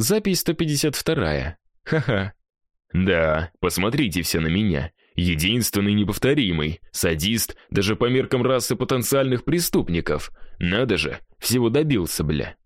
Запись 152. Ха-ха. Да, посмотрите все на меня. Единственный неповторимый, садист даже по меркам расы потенциальных преступников. Надо же, всего добился, бля.